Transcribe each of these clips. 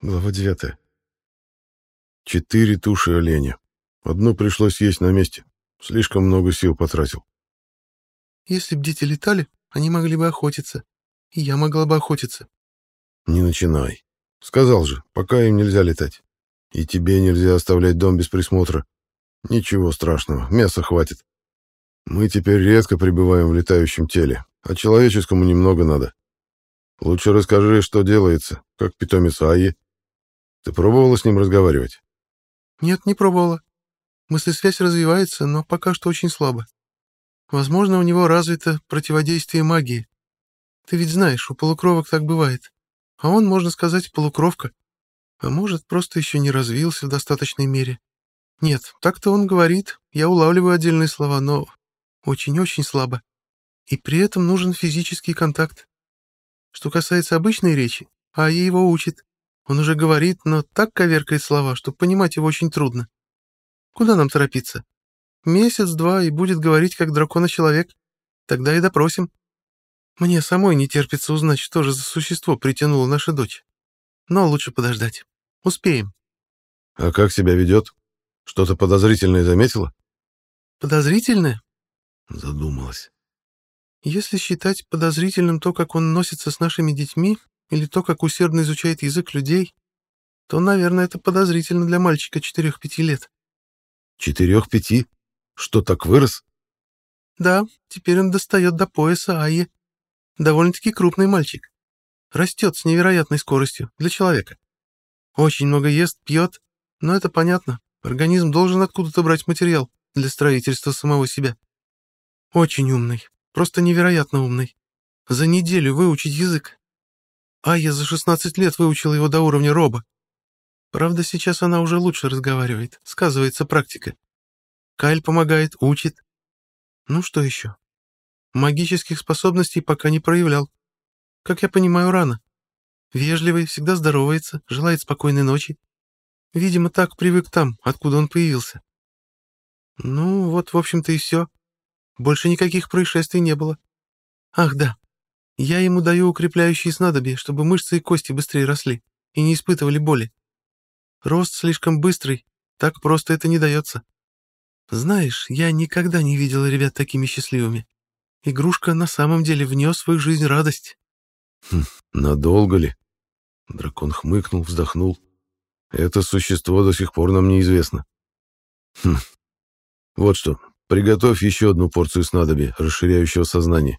Глава 9. Четыре туши оленя. Одну пришлось есть на месте. Слишком много сил потратил. Если б дети летали, они могли бы охотиться. И я могла бы охотиться. Не начинай. Сказал же, пока им нельзя летать. И тебе нельзя оставлять дом без присмотра. Ничего страшного, мяса хватит. Мы теперь редко пребываем в летающем теле, а человеческому немного надо. Лучше расскажи, что делается, как питомец Аи. Ты пробовала с ним разговаривать? Нет, не пробовала. Мыслесвязь развивается, но пока что очень слабо. Возможно, у него развито противодействие магии. Ты ведь знаешь, у полукровок так бывает. А он, можно сказать, полукровка. А может, просто еще не развился в достаточной мере. Нет, так-то он говорит, я улавливаю отдельные слова, но очень-очень слабо. И при этом нужен физический контакт. Что касается обычной речи, а его учит. Он уже говорит, но так коверкает слова, что понимать его очень трудно. Куда нам торопиться? Месяц-два и будет говорить, как дракона-человек. Тогда и допросим. Мне самой не терпится узнать, что же за существо притянуло нашу дочь. Но лучше подождать. Успеем. А как себя ведет? Что-то подозрительное заметила? Подозрительное? Задумалась. Если считать подозрительным то, как он носится с нашими детьми, или то, как усердно изучает язык людей, то, наверное, это подозрительно для мальчика четырех-пяти лет. Четырех-пяти? Что, так вырос? Да, теперь он достает до пояса Айе. Довольно-таки крупный мальчик. Растет с невероятной скоростью для человека. Очень много ест, пьет, но это понятно. Организм должен откуда-то брать материал для строительства самого себя. Очень умный, просто невероятно умный. За неделю выучить язык а я за 16 лет выучила его до уровня роба. Правда, сейчас она уже лучше разговаривает, сказывается практика. Кайль помогает, учит. Ну что еще? Магических способностей пока не проявлял. Как я понимаю, рано. Вежливый, всегда здоровается, желает спокойной ночи. Видимо, так привык там, откуда он появился. Ну, вот, в общем-то, и все. Больше никаких происшествий не было. Ах, да, я ему даю укрепляющие снадобья, чтобы мышцы и кости быстрее росли и не испытывали боли. Рост слишком быстрый, так просто это не дается. Знаешь, я никогда не видела ребят такими счастливыми. Игрушка на самом деле внес в их жизнь радость. Хм, надолго ли? Дракон хмыкнул, вздохнул. Это существо до сих пор нам неизвестно. Хм. Вот что, приготовь еще одну порцию снадобья, расширяющего сознание.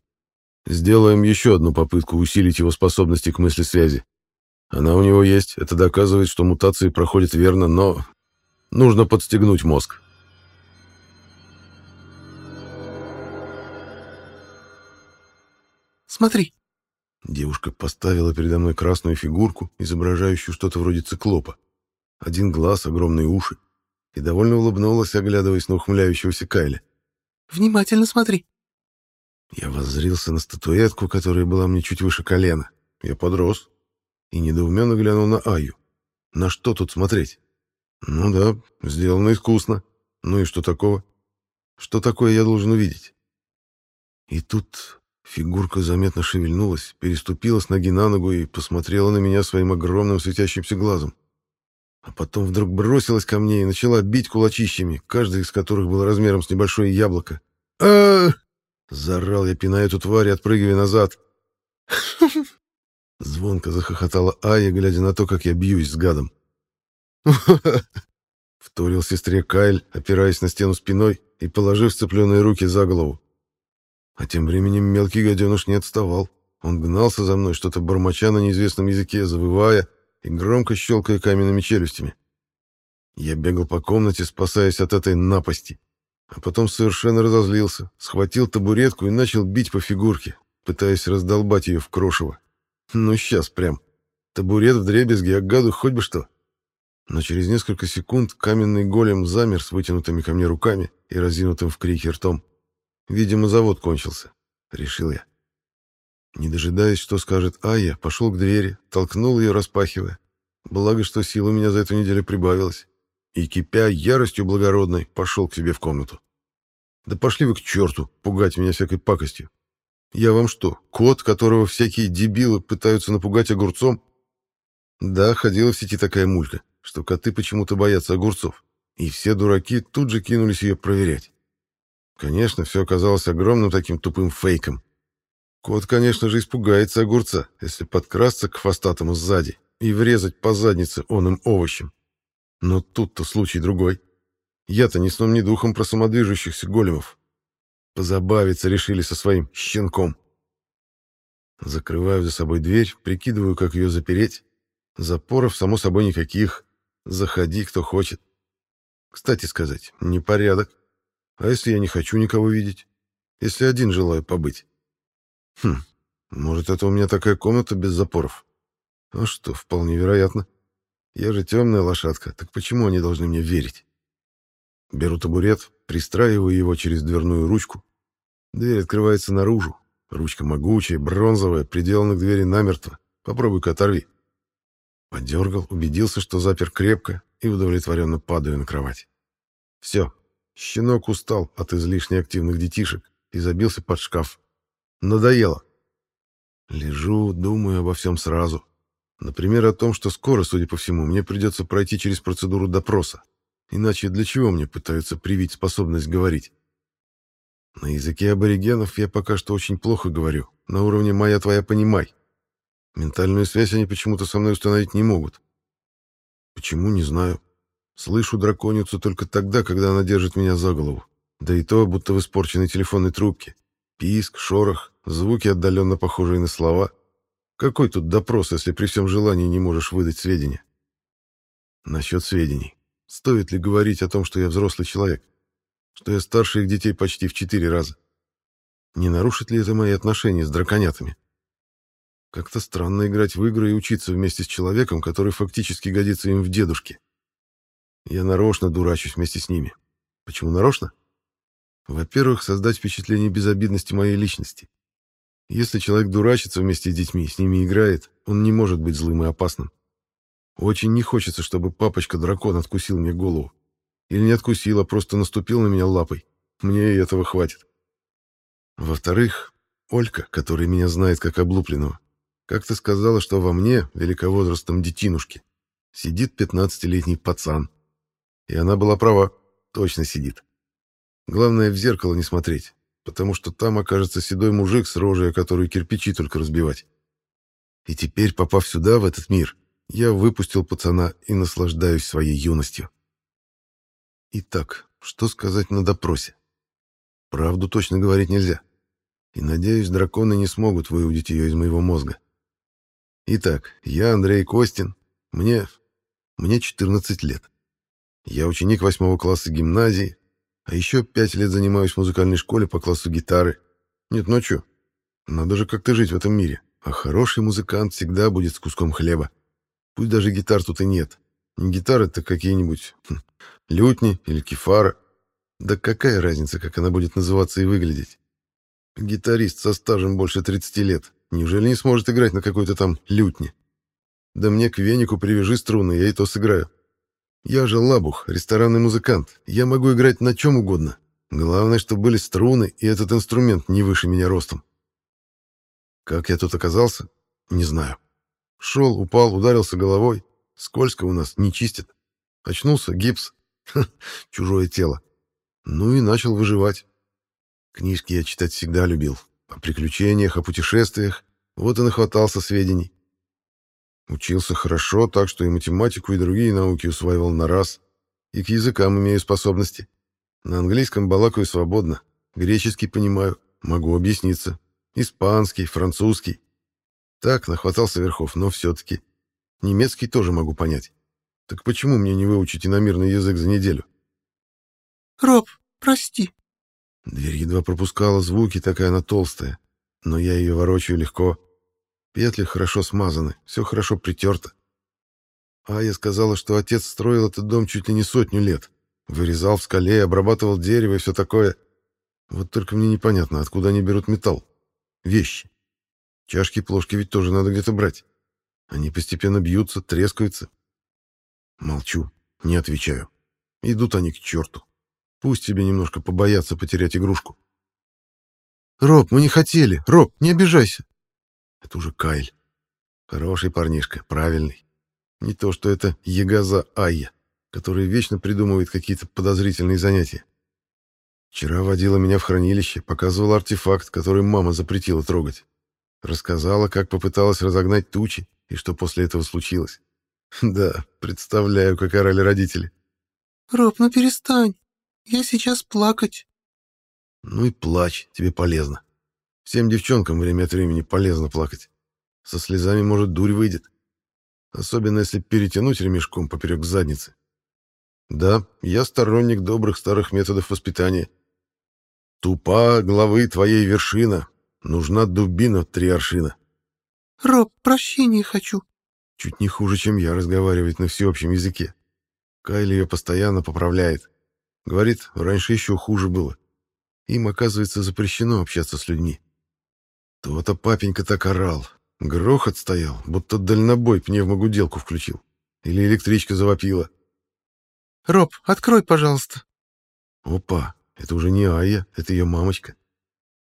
Сделаем еще одну попытку усилить его способности к мысли-связи. Она у него есть, это доказывает, что мутации проходят верно, но нужно подстегнуть мозг. «Смотри!» Девушка поставила передо мной красную фигурку, изображающую что-то вроде циклопа. Один глаз, огромные уши. И довольно улыбнулась, оглядываясь на ухмыляющегося Кайля. «Внимательно смотри!» Я воззрился на статуэтку, которая была мне чуть выше колена. Я подрос и недоуменно глянул на Аю. На что тут смотреть? Ну да, сделано искусно. Ну и что такого? Что такое я должен увидеть? И тут фигурка заметно шевельнулась, переступила с ноги на ногу и посмотрела на меня своим огромным светящимся глазом. А потом вдруг бросилась ко мне и начала бить кулачищами, каждый из которых был размером с небольшое яблоко. а Заорал я, пиная эту тварь и отпрыгивая назад. Звонко захохотала Ая, глядя на то, как я бьюсь с гадом. Вторил сестре Кайль, опираясь на стену спиной и положив сцепленные руки за голову. А тем временем мелкий гаденыш не отставал. Он гнался за мной, что-то бормоча на неизвестном языке, завывая и громко щелкая каменными челюстями. Я бегал по комнате, спасаясь от этой напасти. А потом совершенно разозлился, схватил табуретку и начал бить по фигурке, пытаясь раздолбать ее в крошево. Ну, сейчас прям. Табурет в дребезге, а гаду хоть бы что. Но через несколько секунд каменный голем замер с вытянутыми ко мне руками и разинутым в крике ртом. Видимо, завод кончился, решил я. Не дожидаясь, что скажет Ая, пошел к двери, толкнул ее, распахивая. Благо, что сил у меня за эту неделю прибавилось и, кипя яростью благородной, пошел к себе в комнату. Да пошли вы к черту, пугать меня всякой пакостью. Я вам что, кот, которого всякие дебилы пытаются напугать огурцом? Да, ходила в сети такая мулька, что коты почему-то боятся огурцов, и все дураки тут же кинулись ее проверять. Конечно, все оказалось огромным таким тупым фейком. Кот, конечно же, испугается огурца, если подкрасться к хвостатому сзади и врезать по заднице он им овощем. Но тут-то случай другой. Я-то ни сном, ни духом про самодвижущихся големов. Позабавиться решили со своим щенком. Закрываю за собой дверь, прикидываю, как ее запереть. Запоров, само собой, никаких. Заходи, кто хочет. Кстати сказать, непорядок. А если я не хочу никого видеть? Если один желаю побыть? Хм, может, это у меня такая комната без запоров? А что, вполне вероятно. Я же темная лошадка, так почему они должны мне верить? Беру табурет, пристраиваю его через дверную ручку. Дверь открывается наружу. Ручка могучая, бронзовая, приделана к двери намертво. Попробуй-ка оторви. Подергал, убедился, что запер крепко, и удовлетворенно падаю на кровать. Все, Щенок устал от излишне активных детишек и забился под шкаф. Надоело. Лежу, думаю обо всем сразу. Например, о том, что скоро, судя по всему, мне придется пройти через процедуру допроса. Иначе для чего мне пытаются привить способность говорить? На языке аборигенов я пока что очень плохо говорю, на уровне «моя твоя понимай». Ментальную связь они почему-то со мной установить не могут. Почему, не знаю. Слышу драконицу только тогда, когда она держит меня за голову. Да и то, будто в испорченной телефонной трубке. Писк, шорох, звуки, отдаленно похожие на слова. Какой тут допрос, если при всем желании не можешь выдать сведения? Насчет сведений. Стоит ли говорить о том, что я взрослый человек? Что я старше их детей почти в четыре раза? Не нарушит ли это мои отношения с драконятами? Как-то странно играть в игры и учиться вместе с человеком, который фактически годится им в дедушке. Я нарочно дурачусь вместе с ними. Почему нарочно? Во-первых, создать впечатление безобидности моей личности. Если человек дурачится вместе с детьми, с ними играет, он не может быть злым и опасным. Очень не хочется, чтобы папочка-дракон откусил мне голову. Или не откусил, а просто наступил на меня лапой. Мне и этого хватит. Во-вторых, Олька, которая меня знает как облупленного, как-то сказала, что во мне, великовозрастном детинушке, сидит пятнадцатилетний пацан. И она была права, точно сидит. Главное, в зеркало не смотреть, потому что там окажется седой мужик с рожей, которую кирпичи только разбивать. И теперь, попав сюда, в этот мир, я выпустил пацана и наслаждаюсь своей юностью. Итак, что сказать на допросе? Правду точно говорить нельзя. И, надеюсь, драконы не смогут выудить ее из моего мозга. Итак, я Андрей Костин, мне... мне 14 лет. Я ученик восьмого класса гимназии, а еще пять лет занимаюсь в музыкальной школе по классу гитары. Нет, что? Надо же как-то жить в этом мире. А хороший музыкант всегда будет с куском хлеба. Пусть даже гитар тут и нет. Не гитары, это какие-нибудь хм, лютни или кефара. Да какая разница, как она будет называться и выглядеть? Гитарист со стажем больше 30 лет. Неужели не сможет играть на какой-то там лютне? Да мне к венику привяжи струны, я и то сыграю. Я же лабух, ресторанный музыкант. Я могу играть на чем угодно. Главное, чтобы были струны, и этот инструмент не выше меня ростом. Как я тут оказался? Не знаю. Шел, упал, ударился головой. Скользко у нас, не чистит. Очнулся, гипс. Ха, чужое тело. Ну и начал выживать. Книжки я читать всегда любил. О приключениях, о путешествиях. Вот и нахватался сведений. Учился хорошо, так что и математику, и другие науки усваивал на раз. И к языкам имею способности. На английском балакаю свободно. Греческий понимаю, могу объясниться. Испанский, французский. Так, нахватался верхов, но все-таки. Немецкий тоже могу понять. Так почему мне не выучить иномирный язык за неделю? «Роб, прости». Дверь едва пропускала звуки, такая она толстая. Но я ее ворочаю легко. Петли хорошо смазаны, все хорошо притерто. А я сказала, что отец строил этот дом чуть ли не сотню лет. Вырезал в скале, обрабатывал дерево и все такое. Вот только мне непонятно, откуда они берут металл. Вещи. Чашки и плошки ведь тоже надо где-то брать. Они постепенно бьются, трескаются. Молчу, не отвечаю. Идут они к черту. Пусть тебе немножко побоятся потерять игрушку. «Роб, мы не хотели. Роб, не обижайся. Это уже Кайль. Хороший парнишка, правильный. Не то, что это ягоза Айя, которая вечно придумывает какие-то подозрительные занятия. Вчера водила меня в хранилище, показывала артефакт, который мама запретила трогать. Рассказала, как попыталась разогнать тучи и что после этого случилось. Да, представляю, как орали родители. «Роб, ну перестань. Я сейчас плакать». Ну и плачь, тебе полезно. Всем девчонкам время от времени полезно плакать. Со слезами, может, дурь выйдет. Особенно, если перетянуть ремешком поперек задницы. Да, я сторонник добрых старых методов воспитания. Тупа главы твоей вершина. Нужна дубина три аршина. «Роб, прощения хочу». Чуть не хуже, чем я, разговаривать на всеобщем языке. Кайли ее постоянно поправляет. Говорит, раньше еще хуже было. Им, оказывается, запрещено общаться с людьми. То-то папенька так орал. Грохот стоял, будто дальнобой пневмогуделку включил. Или электричка завопила. «Роб, открой, пожалуйста». Опа, это уже не Ая, это ее мамочка.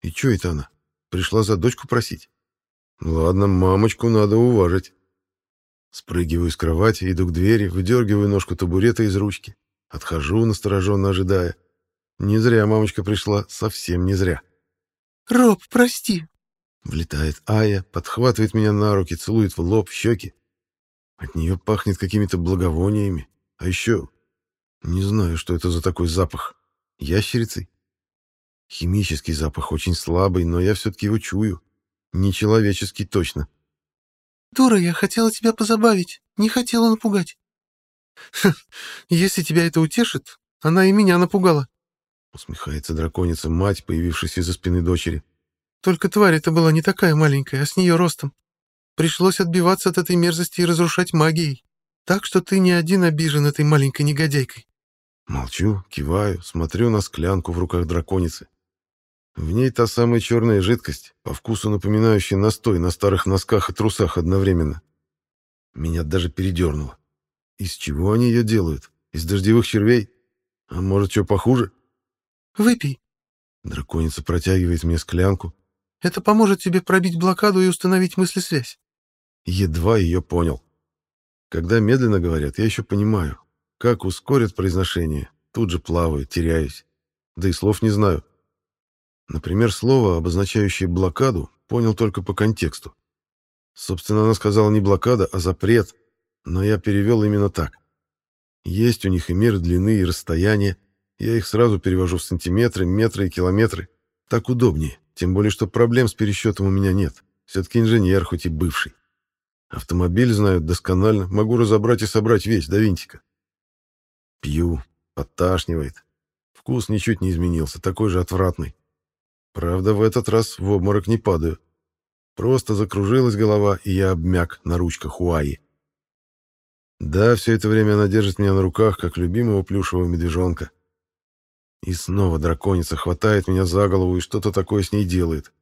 И что это она? Пришла за дочку просить? Ладно, мамочку надо уважить. Спрыгиваю с кровати, иду к двери, выдергиваю ножку табурета из ручки. Отхожу, настороженно ожидая. Не зря мамочка пришла, совсем не зря. «Роб, прости». Влетает Ая, подхватывает меня на руки, целует в лоб, в щеки. От нее пахнет какими-то благовониями. А еще... Не знаю, что это за такой запах. Ящерицей? Химический запах очень слабый, но я все-таки его чую. Нечеловеческий точно. «Дура, я хотела тебя позабавить, не хотела напугать». «Если тебя это утешит, она и меня напугала», — усмехается драконица мать, появившаяся из-за спины дочери. «Только тварь эта была не такая маленькая, а с нее ростом. Пришлось отбиваться от этой мерзости и разрушать магией. Так что ты не один обижен этой маленькой негодяйкой». Молчу, киваю, смотрю на склянку в руках драконицы. В ней та самая черная жидкость, по вкусу напоминающая настой на старых носках и трусах одновременно. Меня даже передернуло. Из чего они ее делают? Из дождевых червей? А может, что похуже? «Выпей». Драконица протягивает мне склянку. «Это поможет тебе пробить блокаду и установить мыслесвязь». Едва ее понял. Когда медленно говорят, я еще понимаю. Как ускорят произношение, тут же плаваю, теряюсь. Да и слов не знаю. Например, слово, обозначающее блокаду, понял только по контексту. Собственно, она сказала не блокада, а запрет, но я перевел именно так. Есть у них и меры длины, и расстояния. Я их сразу перевожу в сантиметры, метры и километры. Так удобнее, тем более, что проблем с пересчетом у меня нет. Все-таки инженер, хоть и бывший. Автомобиль знаю досконально, могу разобрать и собрать весь до винтика. Пью, подташнивает. Вкус ничуть не изменился, такой же отвратный. Правда, в этот раз в обморок не падаю. Просто закружилась голова, и я обмяк на ручках Уаи. Да, все это время она держит меня на руках, как любимого плюшевого медвежонка. И снова драконица хватает меня за голову и что-то такое с ней делает.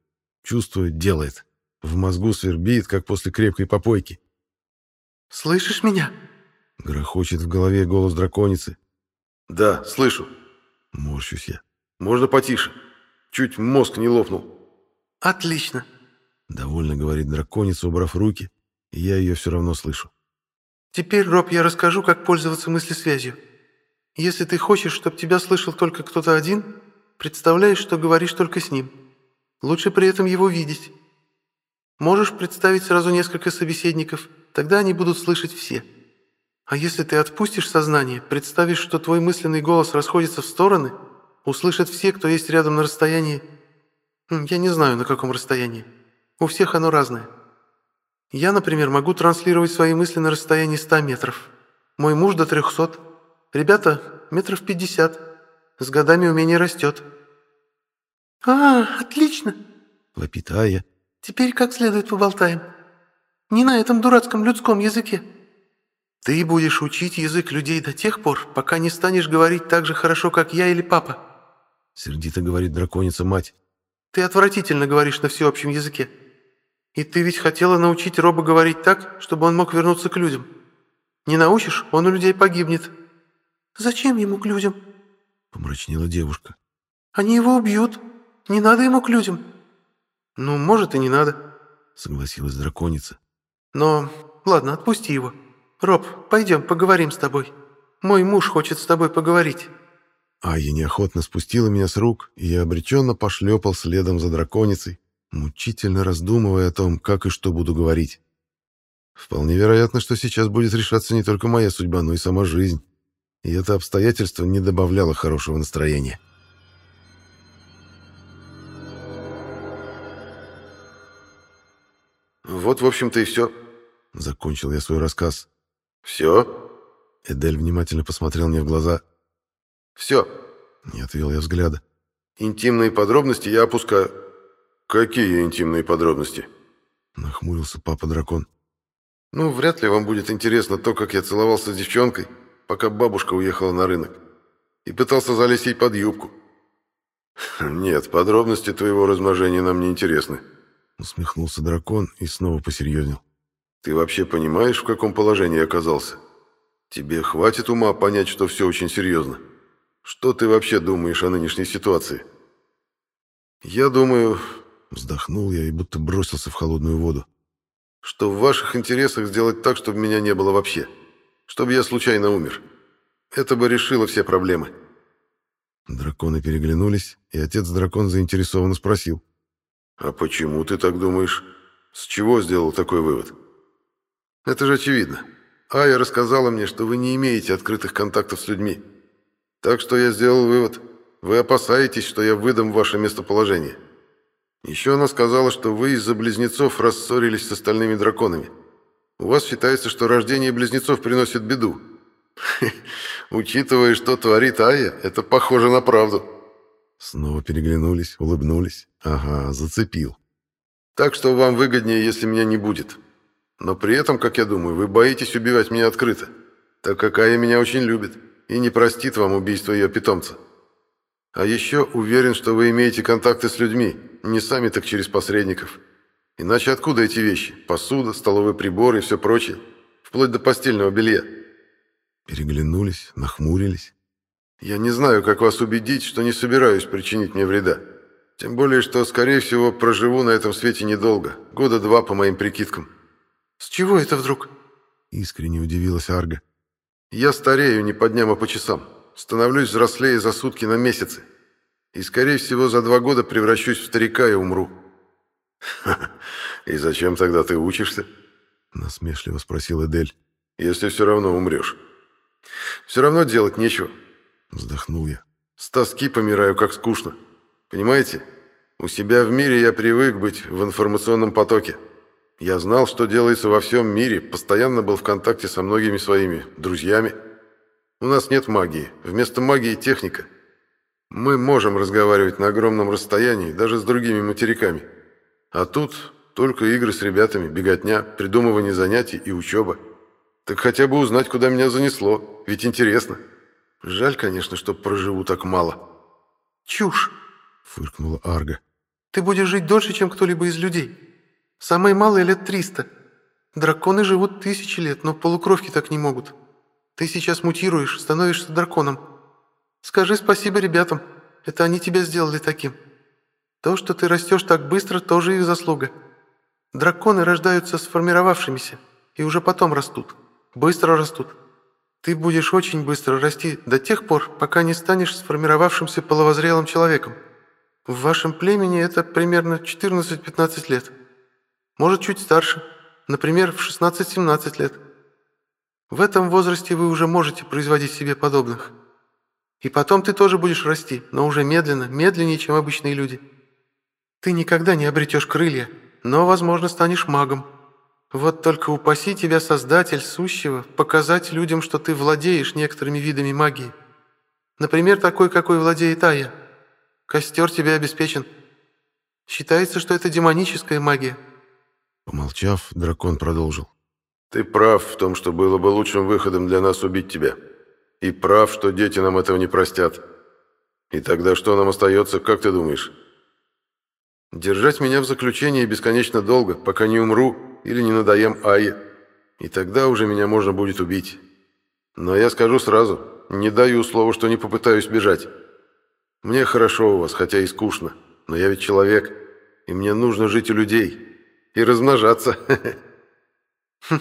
Чувствую, делает. В мозгу свербит, как после крепкой попойки. «Слышишь меня?» Грохочет в голове голос драконицы. «Да, слышу». Морщусь я. «Можно потише?» Чуть мозг не лопнул. «Отлично», — довольно говорит драконица, убрав руки, и я ее все равно слышу. «Теперь, Роб, я расскажу, как пользоваться мыслесвязью. Если ты хочешь, чтобы тебя слышал только кто-то один, представляешь, что говоришь только с ним. Лучше при этом его видеть. Можешь представить сразу несколько собеседников, тогда они будут слышать все. А если ты отпустишь сознание, представишь, что твой мысленный голос расходится в стороны — Услышат все, кто есть рядом на расстоянии... Я не знаю, на каком расстоянии. У всех оно разное. Я, например, могу транслировать свои мысли на расстоянии 100 метров. Мой муж до 300. Ребята, метров 50. С годами умение растет. «А, отлично!» — вопит Ая. «Теперь как следует поболтаем. Не на этом дурацком людском языке. Ты будешь учить язык людей до тех пор, пока не станешь говорить так же хорошо, как я или папа. Сердито говорит драконица-мать. Ты отвратительно говоришь на всеобщем языке. И ты ведь хотела научить Роба говорить так, чтобы он мог вернуться к людям. Не научишь, он у людей погибнет. Зачем ему к людям? Помрачнела девушка. Они его убьют. Не надо ему к людям. Ну, может и не надо. Согласилась драконица. Но, ладно, отпусти его. Роб, пойдем, поговорим с тобой. Мой муж хочет с тобой поговорить». Айя неохотно спустила меня с рук, и я обреченно пошлепал следом за драконицей, мучительно раздумывая о том, как и что буду говорить. Вполне вероятно, что сейчас будет решаться не только моя судьба, но и сама жизнь. И это обстоятельство не добавляло хорошего настроения. «Вот, в общем-то, и все», — закончил я свой рассказ. «Все?» Эдель внимательно посмотрел мне в глаза. «Все», — не отвел я взгляда. «Интимные подробности я опускаю». «Какие интимные подробности?» — нахмурился папа-дракон. «Ну, вряд ли вам будет интересно то, как я целовался с девчонкой, пока бабушка уехала на рынок, и пытался залезть ей под юбку». «Нет, подробности твоего размножения нам не интересны», — усмехнулся дракон и снова посерьезнел. «Ты вообще понимаешь, в каком положении оказался? Тебе хватит ума понять, что все очень серьезно. Что ты вообще думаешь о нынешней ситуации?» «Я думаю...» — вздохнул я и будто бросился в холодную воду что в ваших интересах сделать так, чтобы меня не было вообще. Чтобы я случайно умер. Это бы решило все проблемы». Драконы переглянулись, и отец-дракон заинтересованно спросил. «А почему ты так думаешь? С чего сделал такой вывод?» «Это же очевидно. Ая рассказала мне, что вы не имеете открытых контактов с людьми. Так что я сделал вывод. Вы опасаетесь, что я выдам ваше местоположение. Еще она сказала, что вы из-за близнецов рассорились с остальными драконами. У вас считается, что рождение близнецов приносит беду. Учитывая, что творит Ая, это похоже на правду. Снова переглянулись, улыбнулись. Ага, зацепил. Так что вам выгоднее, если меня не будет. Но при этом, как я думаю, вы боитесь убивать меня открыто, так как Ая меня очень любит и не простит вам убийство ее питомца. А еще уверен, что вы имеете контакты с людьми, не сами, так через посредников. Иначе откуда эти вещи? Посуда, столовые приборы и все прочее. Вплоть до постельного белья. Переглянулись, нахмурились. Я не знаю, как вас убедить, что не собираюсь причинить мне вреда. Тем более, что, скорее всего, проживу на этом свете недолго. Года два, по моим прикидкам. С чего это вдруг? Искренне удивилась Арга. Я старею не по дням, а по часам. Становлюсь взрослее за сутки на месяцы и, скорее всего, за два года превращусь в старика и умру». «И зачем тогда ты учишься?» — насмешливо спросил Эдель. «Если все равно умрешь». «Все равно делать нечего», — вздохнул я. «С тоски помираю, как скучно. Понимаете? У себя в мире я привык быть в информационном потоке. Я знал, что делается во всем мире, постоянно был в контакте со многими своими друзьями. У нас нет магии, вместо магии техника. Мы можем разговаривать на огромном расстоянии, даже с другими материками. А тут только игры с ребятами, беготня, придумывание занятий и учеба. Так хотя бы узнать, куда меня занесло, ведь интересно. Жаль, конечно, что проживу так мало. «Чушь!» — фыркнула Арга. «Ты будешь жить дольше, чем кто-либо из людей. Самое малое лет триста. Драконы живут тысячи лет, но полукровки так не могут. Ты сейчас мутируешь, становишься драконом. Скажи спасибо ребятам. Это они тебя сделали таким. То, что ты растешь так быстро, тоже их заслуга. Драконы рождаются сформировавшимися и уже потом растут. Быстро растут. Ты будешь очень быстро расти до тех пор, пока не станешь сформировавшимся половозрелым человеком. В вашем племени это примерно 14-15 лет. Может, чуть старше. Например, в 16-17 лет. В этом возрасте вы уже можете производить себе подобных. И потом ты тоже будешь расти, но уже медленно, медленнее, чем обычные люди. Ты никогда не обретешь крылья, но, возможно, станешь магом. Вот только упаси тебя, Создатель Сущего, показать людям, что ты владеешь некоторыми видами магии. Например, такой, какой владеет Ая. Костер тебе обеспечен. Считается, что это демоническая магия». Помолчав, дракон продолжил. «Ты прав в том, что было бы лучшим выходом для нас убить тебя. И прав, что дети нам этого не простят. И тогда что нам остается, как ты думаешь? Держать меня в заключении бесконечно долго, пока не умру или не надоем Айе. И тогда уже меня можно будет убить. Но я скажу сразу, не даю слова, что не попытаюсь бежать. Мне хорошо у вас, хотя и скучно, но я ведь человек, и мне нужно жить у людей и размножаться. Хм,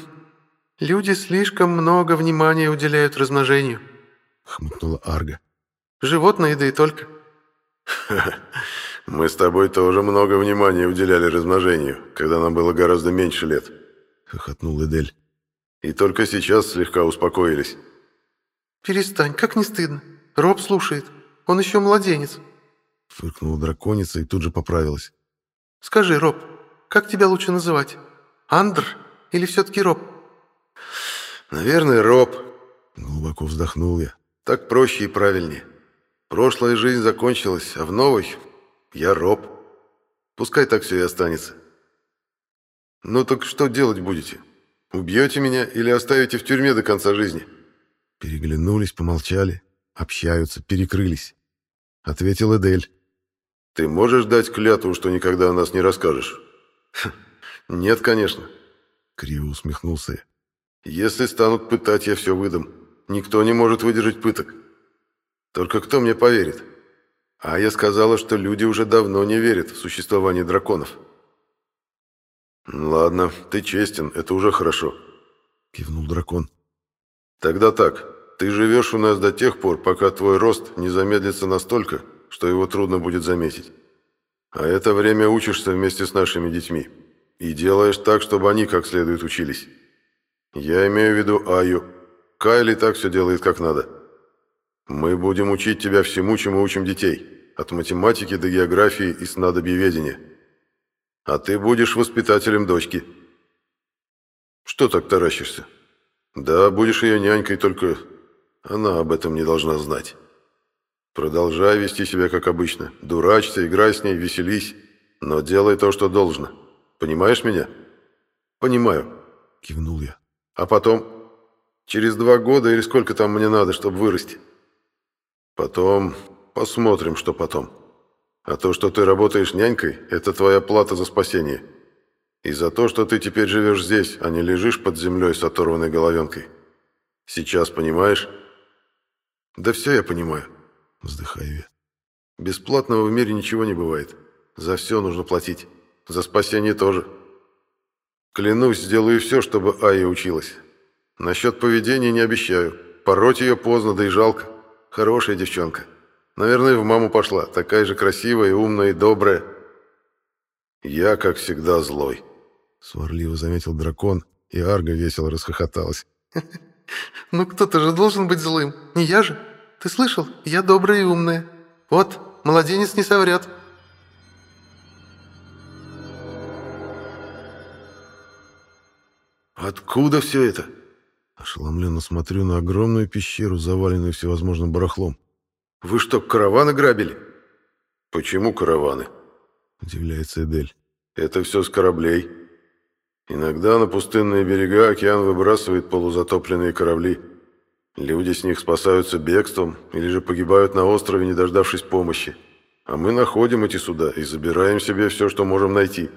Люди слишком много внимания уделяют размножению», — хмыкнула Арга. «Животные, да и только». «Мы с тобой тоже много внимания уделяли размножению, когда нам было гораздо меньше лет», — хохотнул Эдель. «И только сейчас слегка успокоились». «Перестань, как не стыдно. Роб слушает. Он еще младенец». Фыркнула драконица и тут же поправилась. «Скажи, Роб, как тебя лучше называть? Андр или все-таки Роб?» «Наверное, Роб», — глубоко вздохнул я. «Так проще и правильнее. Прошлая жизнь закончилась, а в новой я Роб. Пускай так все и останется». «Ну так что делать будете? Убьете меня или оставите в тюрьме до конца жизни?» Переглянулись, помолчали, общаются, перекрылись. Ответил Эдель. «Ты можешь дать клятву, что никогда о нас не расскажешь?» «Нет, конечно», — криво усмехнулся я. «Если станут пытать, я все выдам. Никто не может выдержать пыток. Только кто мне поверит? А я сказала, что люди уже давно не верят в существование драконов». «Ладно, ты честен, это уже хорошо», — кивнул дракон. «Тогда так, ты живешь у нас до тех пор, пока твой рост не замедлится настолько, что его трудно будет заметить. А это время учишься вместе с нашими детьми. И делаешь так, чтобы они как следует учились. Я имею в виду Аю. Кайли так все делает как надо. Мы будем учить тебя всему, чему учим детей. От математики до географии и снадобьеведения. А ты будешь воспитателем дочки. Что так таращишься? Да, будешь ее нянькой, только она об этом не должна знать. Продолжай вести себя как обычно. Дурачься, играй с ней, веселись. Но делай то, что должно. Понимаешь меня? Понимаю. Кивнул я. А потом? Через два года или сколько там мне надо, чтобы вырасти? Потом... Посмотрим, что потом. А то, что ты работаешь нянькой, это твоя плата за спасение. И за то, что ты теперь живешь здесь, а не лежишь под землей с оторванной головенкой. Сейчас понимаешь? Да все я понимаю. Вздыхаю я. Бесплатного в мире ничего не бывает. За все нужно платить. За спасение тоже. Клянусь, сделаю все, чтобы Ая училась. Насчет поведения не обещаю. Пороть ее поздно, да и жалко. Хорошая девчонка. Наверное, в маму пошла. Такая же красивая, умная и добрая. Я, как всегда, злой. Сварливо заметил дракон, и Арга весело расхохоталась. «Ну кто-то же должен быть злым, не я же? Ты слышал? Я добрая и умная. Вот, младенец не соврет». «Откуда все это?» Ошеломленно смотрю на огромную пещеру, заваленную всевозможным барахлом. «Вы что, караваны грабили?» «Почему караваны?» — удивляется Эдель. «Это все с кораблей. Иногда на пустынные берега океан выбрасывает полузатопленные корабли. Люди с них спасаются бегством или же погибают на острове, не дождавшись помощи. А мы находим эти суда и забираем себе все, что можем найти.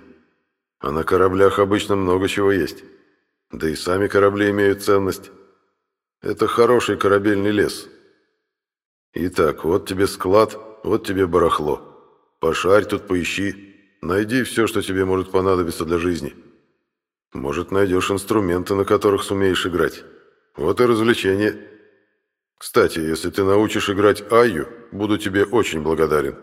А на кораблях обычно много чего есть». Да и сами корабли имеют ценность. Это хороший корабельный лес. Итак, вот тебе склад, вот тебе барахло. Пошарь тут, поищи. Найди все, что тебе может понадобиться для жизни. Может, найдешь инструменты, на которых сумеешь играть. Вот и развлечение. Кстати, если ты научишь играть Айю, буду тебе очень благодарен.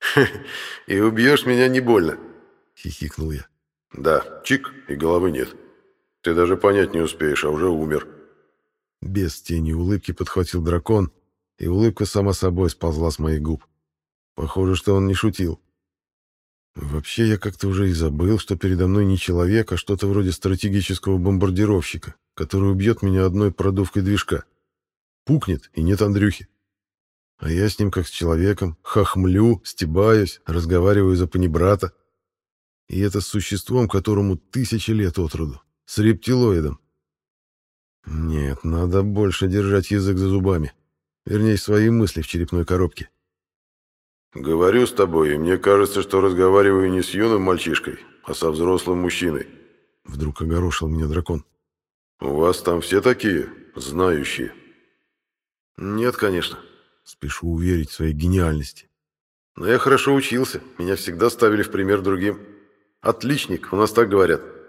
«И убьешь меня не больно», — хихикнул я. «Да, чик, и головы нет». Ты даже понять не успеешь, а уже умер». Без тени улыбки подхватил дракон, и улыбка сама собой сползла с моих губ. Похоже, что он не шутил. Вообще, я как-то уже и забыл, что передо мной не человек, а что-то вроде стратегического бомбардировщика, который убьет меня одной продувкой движка. Пукнет, и нет Андрюхи. А я с ним как с человеком, хохмлю, стебаюсь, разговариваю за панибрата. И это с существом, которому тысячи лет от роду с рептилоидом. Нет, надо больше держать язык за зубами. Вернее, свои мысли в черепной коробке. «Говорю с тобой, и мне кажется, что разговариваю не с юным мальчишкой, а со взрослым мужчиной». Вдруг огорошил меня дракон. «У вас там все такие, знающие?» «Нет, конечно». Спешу уверить в своей гениальности. «Но я хорошо учился, меня всегда ставили в пример другим. Отличник, у нас так говорят».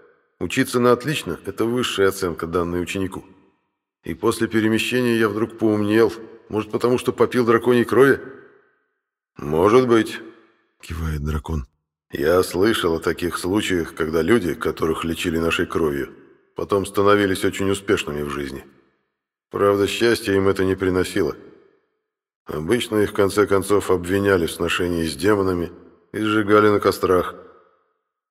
Учиться на отлично – это высшая оценка, данной ученику. И после перемещения я вдруг поумнел. Может, потому что попил драконьей крови? Может быть, кивает дракон. Я слышал о таких случаях, когда люди, которых лечили нашей кровью, потом становились очень успешными в жизни. Правда, счастья им это не приносило. Обычно их в конце концов обвиняли в сношении с демонами и сжигали на кострах.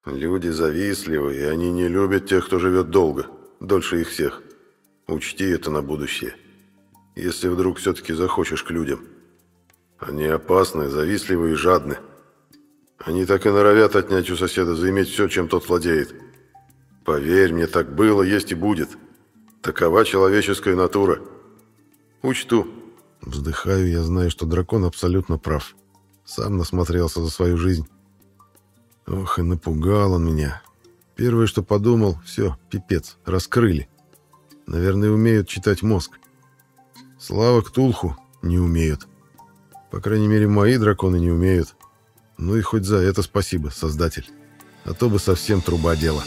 Люди завистливы, и они не любят тех, кто живет долго, дольше их всех. Учти это на будущее. Если вдруг все-таки захочешь к людям. Они опасны, завистливы и жадны. Они так и норовят отнять у соседа, заиметь все, чем тот владеет. Поверь мне, так было, есть и будет. Такова человеческая натура. Учту. Вздыхаю, я знаю, что дракон абсолютно прав. Сам насмотрелся за свою жизнь. Ох, и напугал он меня. Первое, что подумал, все, пипец, раскрыли. Наверное, умеют читать мозг. Слава Ктулху, не умеют. По крайней мере, мои драконы не умеют. Ну и хоть за это спасибо, Создатель. А то бы совсем труба дело.